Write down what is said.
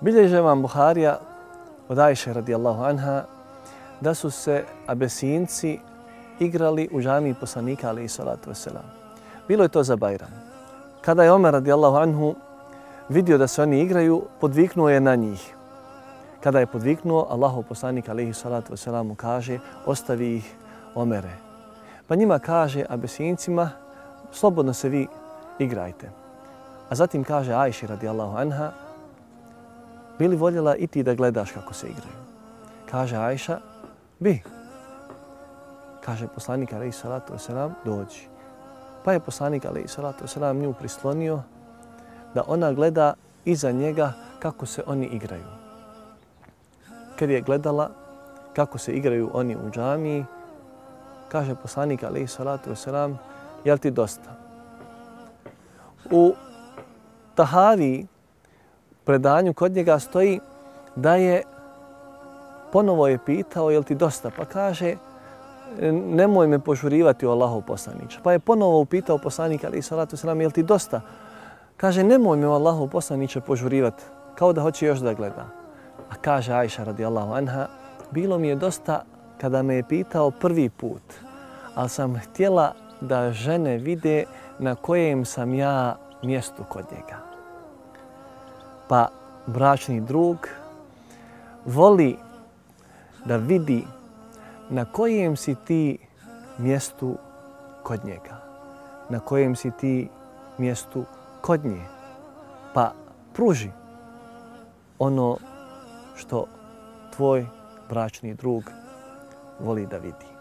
Bilježe vam Buharija od Ajše radijallahu anha da su se abesinci igrali u džamiji poslanika ali i salatu wasalam. Bilo je to za Bajram. Kada je Omer radijallahu anhu vidio da se oni igraju, podviknuo je na njih. Kada je podviknuo, Allahov poslanik alaihi salatu wasalam mu kaže ostavi ih Omere. Pa njima kaže abesincima slobodno se vi igrajte. A zatim kaže Ajši radijallahu anha bili voljela i ti da gledaš kako se igraju. Kaže Ajša, bi. Kaže poslanik alaihi salatu wasalam, dođi. Pa je poslanik alaihi salatu wasalam nju prislonio da ona gleda iza njega kako se oni igraju. Kad je gledala kako se igraju oni u džamiji, kaže poslanik alaihi salatu wasalam, jel ti dosta? U Tahavi predanju kod njega stoji da je ponovo je pitao jel ti dosta, pa kaže nemoj me požurivati o Allahov poslaniče. Pa je ponovo upitao poslanika ali salatu selam jel ti dosta? Kaže nemoj me o Allahov poslaniče požurivati kao da hoće još da gleda. A kaže Ajša radijallahu anha bilo mi je dosta kada me je pitao prvi put, ali sam htjela da žene vide na kojem sam ja mjestu kod njega. Pa bračni drug voli da vidi na kojem si ti mjestu kod njega. Na kojem si ti mjestu kod nje. Pa pruži ono što tvoj bračni drug voli da vidi.